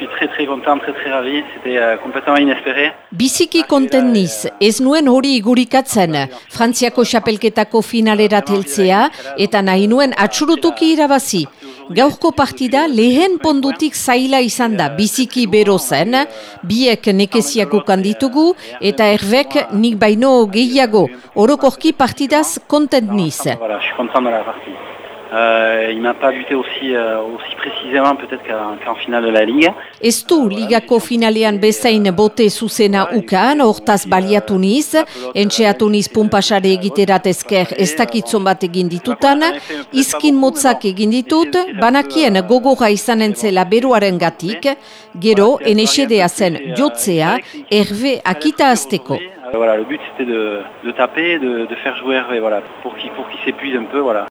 suis très très content, très très ravi. C'était euh, complètement inespéré. Biziki konten niz, ez nuen hori igurikatzen, Frantziako xapelketako finalera teltzea, eta nahi nuen atxurutuki irabazi. Gaurko partida lehen pondutik zaila izan da, biziki bero zen, biek nekeziako kanditugu, eta erbek nik baino gehiago, orokorki partidaz kontent niz. Voilà, je suis content de la partie. Euh, il m'a pas buté aussi, euh, aussi précisément peut-être qu'en qu'en finale de la Ligue. Ez du ligako finalean bezain bote zuzena ukan, hortaz baliatu niz, entxeatu niz pumpasare egiterat ezker ez dakitzon bat egin ditutan, izkin motzak egin ditut, banakien gogorra izan entzela beruaren gatik, gero enesedea zen jotzea, erbe akita azteko. Euh, voilà, le but c'était de, de taper, de, de faire jouer Hervé, voilà, pour qu'il pour qu'il s'épuise un peu, voilà.